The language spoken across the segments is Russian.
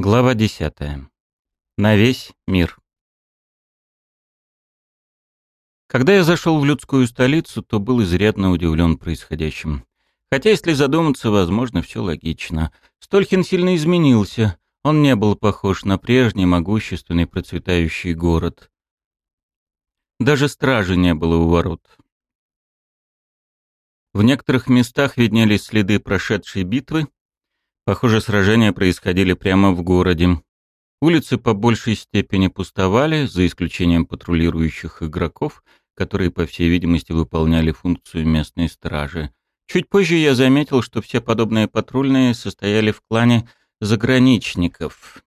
Глава 10. На весь мир. Когда я зашел в людскую столицу, то был изрядно удивлен происходящим. Хотя, если задуматься, возможно, все логично. Столькин сильно изменился. Он не был похож на прежний могущественный процветающий город. Даже стражи не было у ворот. В некоторых местах виднелись следы прошедшей битвы, Похоже, сражения происходили прямо в городе. Улицы по большей степени пустовали, за исключением патрулирующих игроков, которые, по всей видимости, выполняли функцию местной стражи. Чуть позже я заметил, что все подобные патрульные состояли в клане заграничников.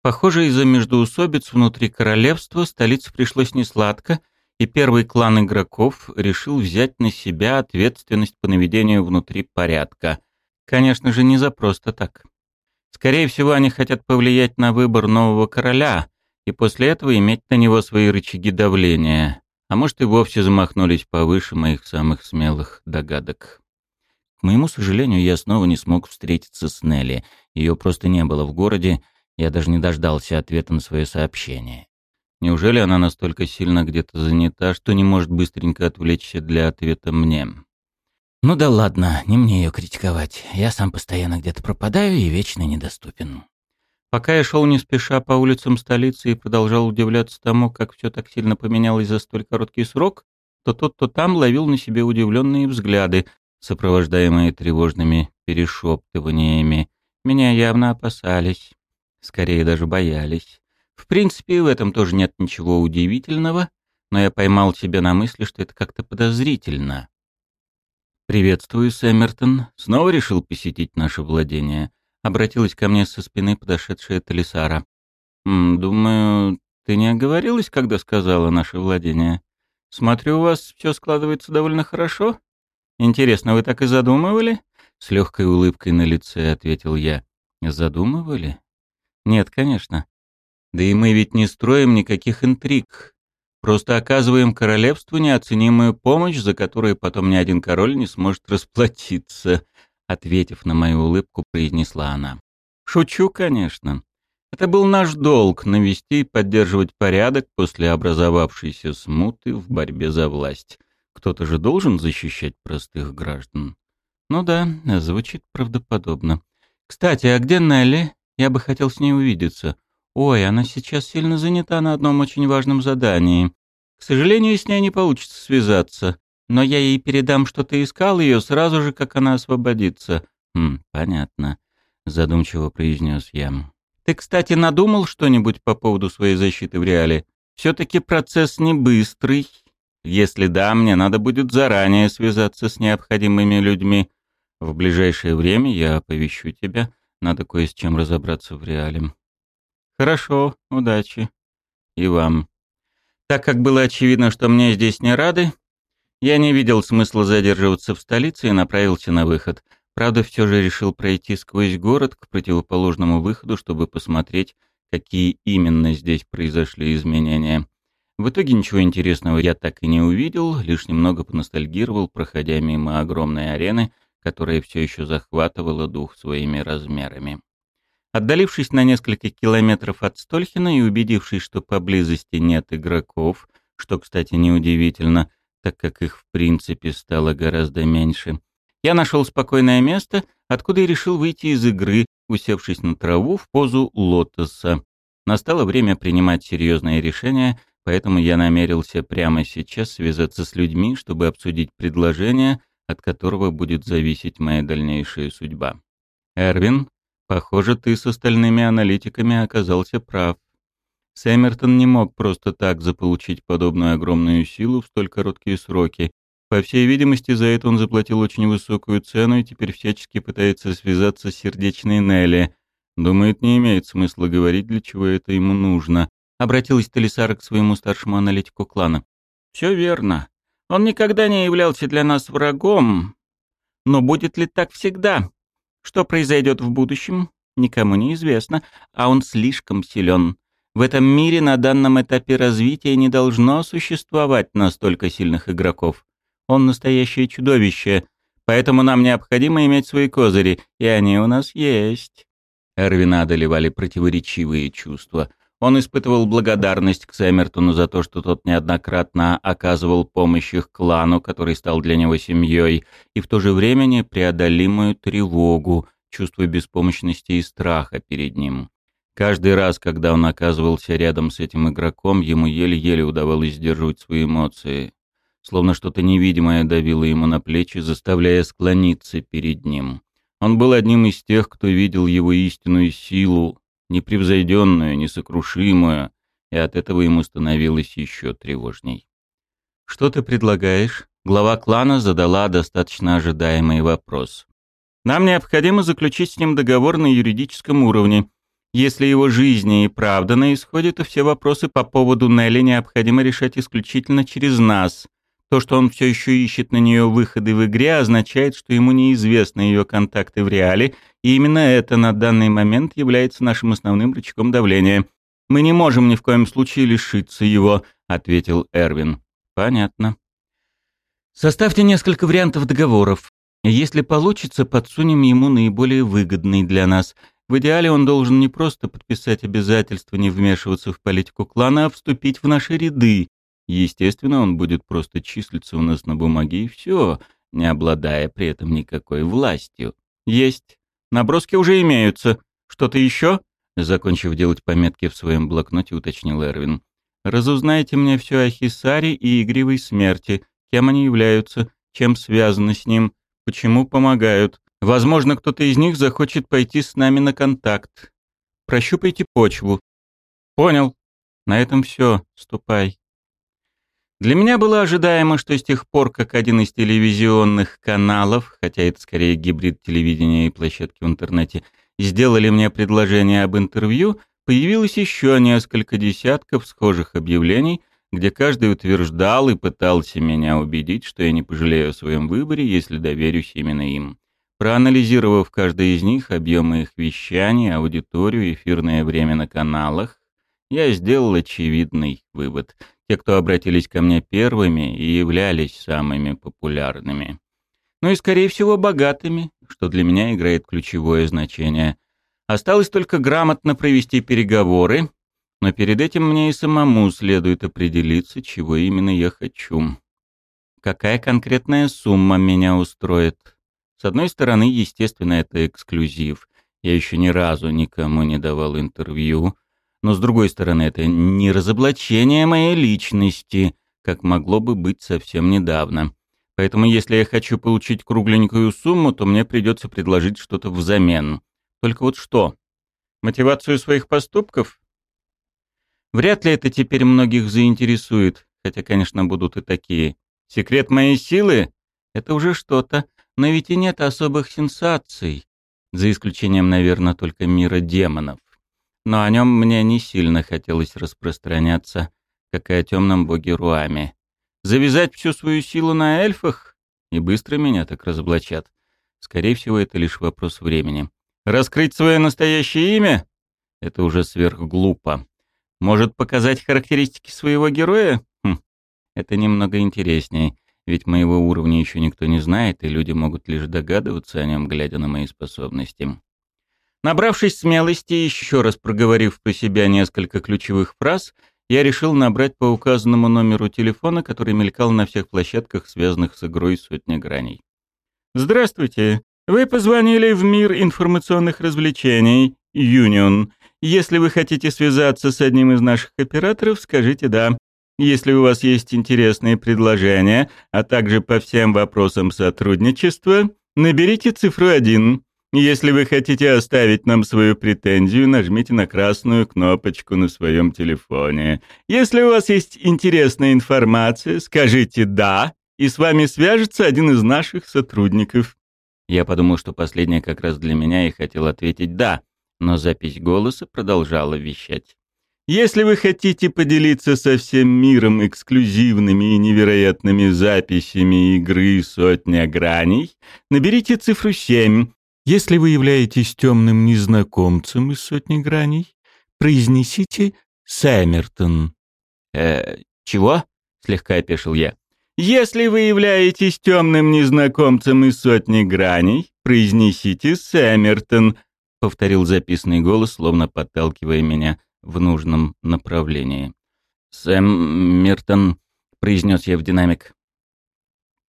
Похоже, из-за междоусобиц внутри королевства столице пришлось несладко, и первый клан игроков решил взять на себя ответственность по наведению внутри порядка — Конечно же, не за просто так. Скорее всего, они хотят повлиять на выбор нового короля и после этого иметь на него свои рычаги давления. А может и вовсе замахнулись повыше моих самых смелых догадок. К моему сожалению, я снова не смог встретиться с Нелли. Ее просто не было в городе, я даже не дождался ответа на свое сообщение. Неужели она настолько сильно где-то занята, что не может быстренько отвлечься для ответа мне? Ну да ладно, не мне ее критиковать. Я сам постоянно где-то пропадаю и вечно недоступен. Пока я шел не спеша по улицам столицы и продолжал удивляться тому, как все так сильно поменялось за столь короткий срок, то тот, то там ловил на себе удивленные взгляды, сопровождаемые тревожными перешептываниями. Меня явно опасались. Скорее даже боялись. В принципе, в этом тоже нет ничего удивительного, но я поймал себя на мысли, что это как-то подозрительно. «Приветствую, Сэммертон. Снова решил посетить наше владение?» Обратилась ко мне со спины подошедшая Талисара. «Думаю, ты не оговорилась, когда сказала наше владение? Смотрю, у вас все складывается довольно хорошо. Интересно, вы так и задумывали?» С легкой улыбкой на лице ответил я. «Задумывали?» «Нет, конечно. Да и мы ведь не строим никаких интриг. Просто оказываем королевству неоценимую помощь, за которую потом ни один король не сможет расплатиться», — ответив на мою улыбку, произнесла она. «Шучу, конечно. Это был наш долг — навести и поддерживать порядок после образовавшейся смуты в борьбе за власть. Кто-то же должен защищать простых граждан». «Ну да, звучит правдоподобно. Кстати, а где Нелли? Я бы хотел с ней увидеться». «Ой, она сейчас сильно занята на одном очень важном задании. К сожалению, с ней не получится связаться, но я ей передам, что ты искал ее сразу же, как она освободится». «Хм, понятно», — задумчиво произнес я. «Ты, кстати, надумал что-нибудь по поводу своей защиты в реале? Все-таки процесс не быстрый. Если да, мне надо будет заранее связаться с необходимыми людьми. В ближайшее время я оповещу тебя. Надо кое с чем разобраться в реале». Хорошо, удачи. И вам. Так как было очевидно, что мне здесь не рады, я не видел смысла задерживаться в столице и направился на выход. Правда, все же решил пройти сквозь город к противоположному выходу, чтобы посмотреть, какие именно здесь произошли изменения. В итоге ничего интересного я так и не увидел, лишь немного поностальгировал, проходя мимо огромной арены, которая все еще захватывала дух своими размерами. Отдалившись на несколько километров от Стольхина и убедившись, что поблизости нет игроков, что, кстати, неудивительно, так как их в принципе стало гораздо меньше, я нашел спокойное место, откуда и решил выйти из игры, усевшись на траву в позу лотоса. Настало время принимать серьезные решения, поэтому я намерился прямо сейчас связаться с людьми, чтобы обсудить предложение, от которого будет зависеть моя дальнейшая судьба. «Эрвин», Похоже, ты с остальными аналитиками оказался прав. Сэммертон не мог просто так заполучить подобную огромную силу в столь короткие сроки. По всей видимости, за это он заплатил очень высокую цену и теперь всячески пытается связаться с сердечной Нелли. Думает, не имеет смысла говорить, для чего это ему нужно. Обратилась Талисара к своему старшему аналитику клана. «Все верно. Он никогда не являлся для нас врагом. Но будет ли так всегда? Что произойдет в будущем, никому не известно, а он слишком силен. В этом мире на данном этапе развития не должно существовать настолько сильных игроков. Он настоящее чудовище, поэтому нам необходимо иметь свои козыри, и они у нас есть. Эрвина одолевали противоречивые чувства. Он испытывал благодарность к Сэмертону за то, что тот неоднократно оказывал помощь их клану, который стал для него семьей, и в то же время непреодолимую тревогу, чувство беспомощности и страха перед ним. Каждый раз, когда он оказывался рядом с этим игроком, ему еле-еле удавалось сдерживать свои эмоции. Словно что-то невидимое давило ему на плечи, заставляя склониться перед ним. Он был одним из тех, кто видел его истинную силу, непревзойденную, несокрушимую, и от этого ему становилось еще тревожней. «Что ты предлагаешь?» Глава клана задала достаточно ожидаемый вопрос. «Нам необходимо заключить с ним договор на юридическом уровне. Если его жизни и правда на исходе, то все вопросы по поводу Нелли необходимо решать исключительно через нас. То, что он все еще ищет на нее выходы в игре, означает, что ему неизвестны ее контакты в реале, и именно это на данный момент является нашим основным рычагом давления. Мы не можем ни в коем случае лишиться его, ответил Эрвин. Понятно. Составьте несколько вариантов договоров. Если получится, подсунем ему наиболее выгодный для нас. В идеале он должен не просто подписать обязательство не вмешиваться в политику клана, а вступить в наши ряды. Естественно, он будет просто числиться у нас на бумаге и все, не обладая при этом никакой властью. Есть. Наброски уже имеются. Что-то еще? Закончив делать пометки в своем блокноте, уточнил Эрвин. Разузнайте мне все о Хисаре и Игривой Смерти. Кем они являются? Чем связаны с ним? Почему помогают? Возможно, кто-то из них захочет пойти с нами на контакт. Прощупайте почву. Понял. На этом все. Ступай. Для меня было ожидаемо, что с тех пор, как один из телевизионных каналов, хотя это скорее гибрид телевидения и площадки в интернете, сделали мне предложение об интервью, появилось еще несколько десятков схожих объявлений, где каждый утверждал и пытался меня убедить, что я не пожалею о своем выборе, если доверюсь именно им. Проанализировав каждый из них, объемы их вещаний, аудиторию, эфирное время на каналах, я сделал очевидный вывод. Те, кто обратились ко мне первыми и являлись самыми популярными. Ну и, скорее всего, богатыми, что для меня играет ключевое значение. Осталось только грамотно провести переговоры, но перед этим мне и самому следует определиться, чего именно я хочу. Какая конкретная сумма меня устроит? С одной стороны, естественно, это эксклюзив. Я еще ни разу никому не давал интервью, но, с другой стороны, это не разоблачение моей личности, как могло бы быть совсем недавно. Поэтому если я хочу получить кругленькую сумму, то мне придется предложить что-то взамен. Только вот что? Мотивацию своих поступков? Вряд ли это теперь многих заинтересует, хотя, конечно, будут и такие. Секрет моей силы? Это уже что-то, но ведь и нет особых сенсаций, за исключением, наверное, только мира демонов но о нем мне не сильно хотелось распространяться, как и о темном боге Руаме. Завязать всю свою силу на эльфах? И быстро меня так разоблачат. Скорее всего, это лишь вопрос времени. Раскрыть свое настоящее имя? Это уже сверхглупо. Может показать характеристики своего героя? Хм, это немного интереснее, ведь моего уровня еще никто не знает, и люди могут лишь догадываться о нем, глядя на мои способности. Набравшись смелости и еще раз проговорив про себя несколько ключевых фраз, я решил набрать по указанному номеру телефона, который мелькал на всех площадках, связанных с игрой «Сотня граней». «Здравствуйте. Вы позвонили в мир информационных развлечений, Юнион. Если вы хотите связаться с одним из наших операторов, скажите «да». Если у вас есть интересные предложения, а также по всем вопросам сотрудничества, наберите цифру 1. Если вы хотите оставить нам свою претензию, нажмите на красную кнопочку на своем телефоне. Если у вас есть интересная информация, скажите «да», и с вами свяжется один из наших сотрудников. Я подумал, что последнее как раз для меня и хотел ответить «да», но запись голоса продолжала вещать. Если вы хотите поделиться со всем миром эксклюзивными и невероятными записями игры «Сотня граней», наберите цифру 7 если вы являетесь темным незнакомцем из сотни граней, произнесите «Сэмертон». «Э, чего?» — слегка опешил я. «Если вы являетесь темным незнакомцем из сотни граней, произнесите «Сэмертон». — повторил записанный голос, словно подталкивая меня в нужном направлении. «Сэм Миртон», — произнес я в динамик.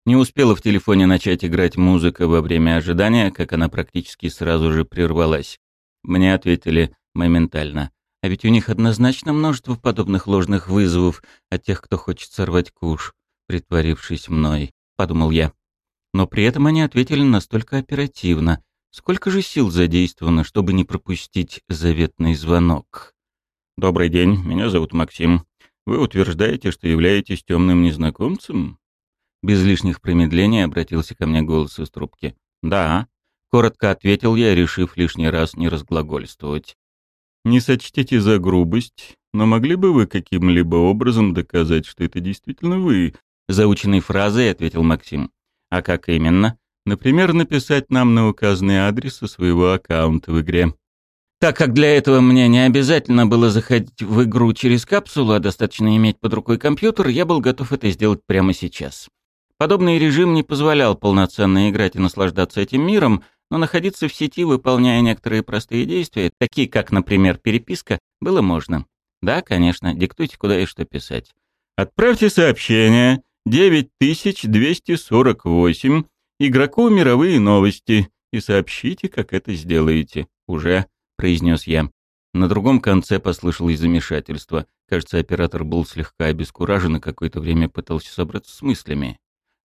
Не успела в телефоне начать играть музыка во время ожидания, как она практически сразу же прервалась. Мне ответили моментально. А ведь у них однозначно множество подобных ложных вызовов от тех, кто хочет сорвать куш, притворившись мной, подумал я. Но при этом они ответили настолько оперативно. Сколько же сил задействовано, чтобы не пропустить заветный звонок? «Добрый день, меня зовут Максим. Вы утверждаете, что являетесь темным незнакомцем?» Без лишних промедлений обратился ко мне голос из трубки. «Да», — коротко ответил я, решив лишний раз не разглагольствовать. Не сочтите за грубость, но могли бы вы каким-либо образом доказать, что это действительно вы? Заученной фразой ответил Максим. А как именно? Например, написать нам на указанный адрес со своего аккаунта в игре. Так как для этого мне не обязательно было заходить в игру через капсулу, а достаточно иметь под рукой компьютер, я был готов это сделать прямо сейчас. Подобный режим не позволял полноценно играть и наслаждаться этим миром, но находиться в сети, выполняя некоторые простые действия, такие как, например, переписка, было можно. Да, конечно, диктуйте, куда и что писать. Отправьте сообщение 9248 игроку мировые новости и сообщите, как это сделаете. Уже, произнес я. На другом конце послышалось замешательство. Кажется, оператор был слегка обескуражен и какое-то время пытался собраться с мыслями.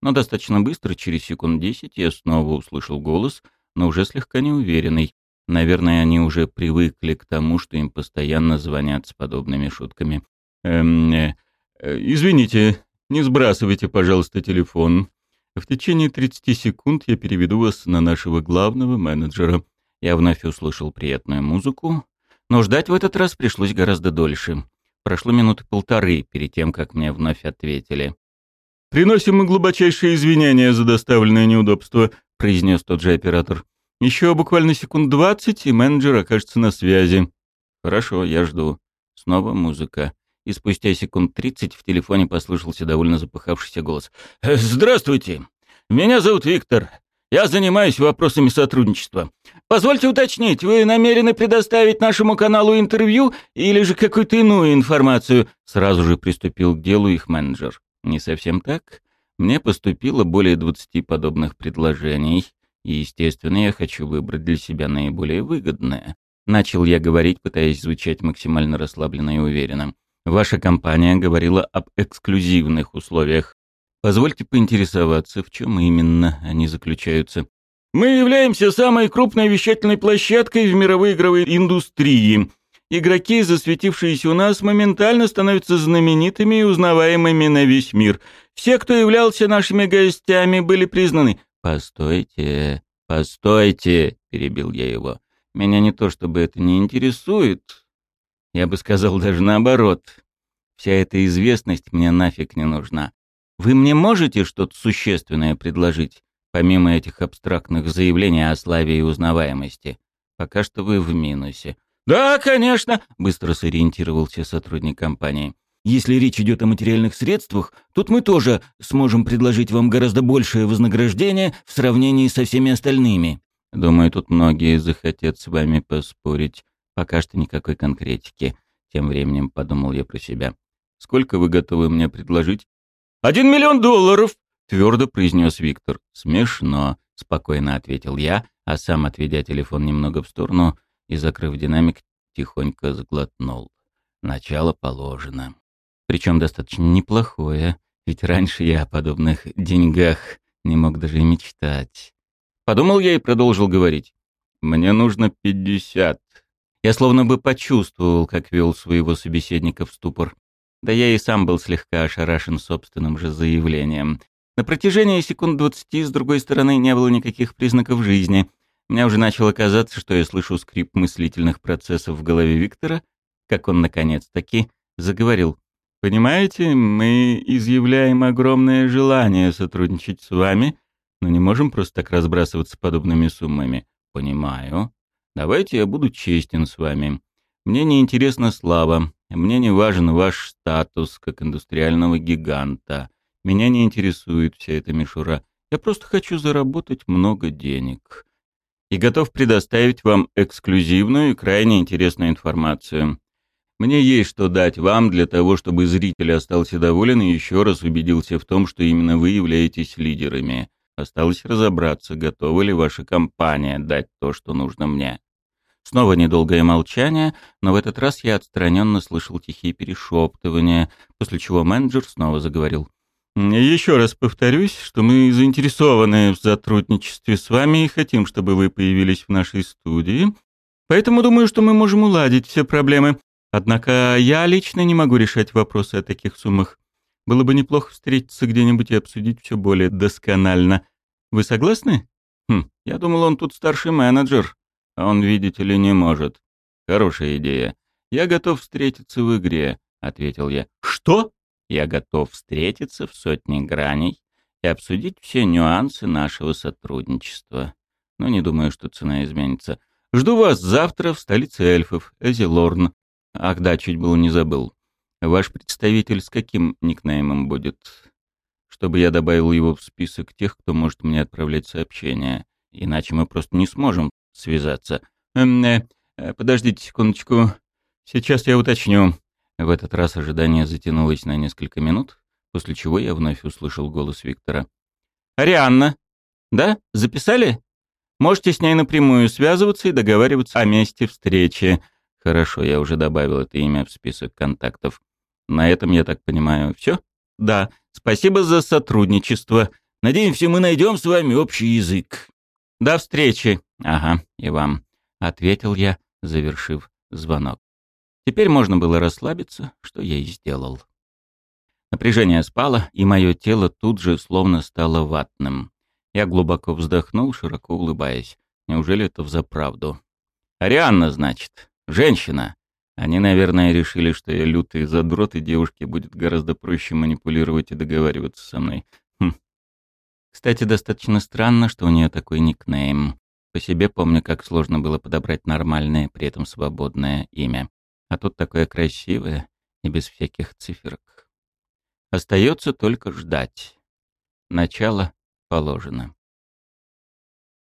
Но достаточно быстро, через секунд десять, я снова услышал голос — но уже слегка неуверенный. Наверное, они уже привыкли к тому, что им постоянно звонят с подобными шутками. «Эм, э, э, извините, не сбрасывайте, пожалуйста, телефон. В течение 30 секунд я переведу вас на нашего главного менеджера». Я вновь услышал приятную музыку, но ждать в этот раз пришлось гораздо дольше. Прошло минуты полторы перед тем, как мне вновь ответили. «Приносим мы глубочайшие извинения за доставленное неудобство», — произнес тот же оператор. «Еще буквально секунд двадцать, и менеджер окажется на связи». «Хорошо, я жду». Снова музыка. И спустя секунд тридцать в телефоне послышался довольно запыхавшийся голос. «Э, «Здравствуйте. Меня зовут Виктор. Я занимаюсь вопросами сотрудничества. Позвольте уточнить, вы намерены предоставить нашему каналу интервью или же какую-то иную информацию?» Сразу же приступил к делу их менеджер. «Не совсем так. Мне поступило более 20 подобных предложений, и, естественно, я хочу выбрать для себя наиболее выгодное. Начал я говорить, пытаясь звучать максимально расслабленно и уверенно. Ваша компания говорила об эксклюзивных условиях. Позвольте поинтересоваться, в чем именно они заключаются. Мы являемся самой крупной вещательной площадкой в мировой игровой индустрии. Игроки, засветившиеся у нас, моментально становятся знаменитыми и узнаваемыми на весь мир. Все, кто являлся нашими гостями, были признаны. «Постойте, постойте», — перебил я его. «Меня не то чтобы это не интересует. Я бы сказал даже наоборот. Вся эта известность мне нафиг не нужна. Вы мне можете что-то существенное предложить, помимо этих абстрактных заявлений о славе и узнаваемости? Пока что вы в минусе». «Да, конечно», — быстро сориентировался сотрудник компании. Если речь идет о материальных средствах, тут мы тоже сможем предложить вам гораздо большее вознаграждение в сравнении со всеми остальными. Думаю, тут многие захотят с вами поспорить. Пока что никакой конкретики. Тем временем подумал я про себя. Сколько вы готовы мне предложить? Один миллион долларов, твердо произнес Виктор. Смешно, спокойно ответил я, а сам, отведя телефон немного в сторону и закрыв динамик, тихонько сглотнул. Начало положено причем достаточно неплохое, ведь раньше я о подобных деньгах не мог даже и мечтать. Подумал я и продолжил говорить. «Мне нужно пятьдесят». Я словно бы почувствовал, как вел своего собеседника в ступор. Да я и сам был слегка ошарашен собственным же заявлением. На протяжении секунд двадцати, с другой стороны, не было никаких признаков жизни. Мне уже начало казаться, что я слышу скрип мыслительных процессов в голове Виктора, как он, наконец-таки, заговорил. Понимаете, мы изъявляем огромное желание сотрудничать с вами, но не можем просто так разбрасываться подобными суммами. Понимаю. Давайте я буду честен с вами. Мне не интересна слава, мне не важен ваш статус как индустриального гиганта. Меня не интересует вся эта мишура. Я просто хочу заработать много денег. И готов предоставить вам эксклюзивную и крайне интересную информацию. Мне есть что дать вам для того, чтобы зритель остался доволен и еще раз убедился в том, что именно вы являетесь лидерами. Осталось разобраться, готова ли ваша компания дать то, что нужно мне. Снова недолгое молчание, но в этот раз я отстраненно слышал тихие перешептывания, после чего менеджер снова заговорил. «Еще раз повторюсь, что мы заинтересованы в сотрудничестве с вами и хотим, чтобы вы появились в нашей студии. Поэтому думаю, что мы можем уладить все проблемы. Однако я лично не могу решать вопросы о таких суммах. Было бы неплохо встретиться где-нибудь и обсудить все более досконально. Вы согласны? Хм, я думал, он тут старший менеджер. А он, видите ли, не может. Хорошая идея. Я готов встретиться в игре, ответил я. Что? Я готов встретиться в сотне граней и обсудить все нюансы нашего сотрудничества. Но не думаю, что цена изменится. Жду вас завтра в столице эльфов, Эзилорн. Ах да, чуть было не забыл. Ваш представитель с каким никнеймом будет? Чтобы я добавил его в список тех, кто может мне отправлять сообщения. Иначе мы просто не сможем связаться. Эм, э, э, подождите секундочку. Сейчас я уточню. В этот раз ожидание затянулось на несколько минут, после чего я вновь услышал голос Виктора. «Арианна! Да? Записали? Можете с ней напрямую связываться и договариваться о месте встречи. Хорошо, я уже добавил это имя в список контактов. На этом, я так понимаю, все? Да. Спасибо за сотрудничество. Надеемся, мы найдем с вами общий язык. До встречи. Ага, и вам. Ответил я, завершив звонок. Теперь можно было расслабиться, что я и сделал. Напряжение спало, и мое тело тут же словно стало ватным. Я глубоко вздохнул, широко улыбаясь. Неужели это взаправду? «Арианна, значит?» Женщина. Они, наверное, решили, что я лютый задрот, и девушке будет гораздо проще манипулировать и договариваться со мной. Хм. Кстати, достаточно странно, что у нее такой никнейм. По себе помню, как сложно было подобрать нормальное, при этом свободное имя. А тут такое красивое и без всяких циферок. Остается только ждать. Начало положено.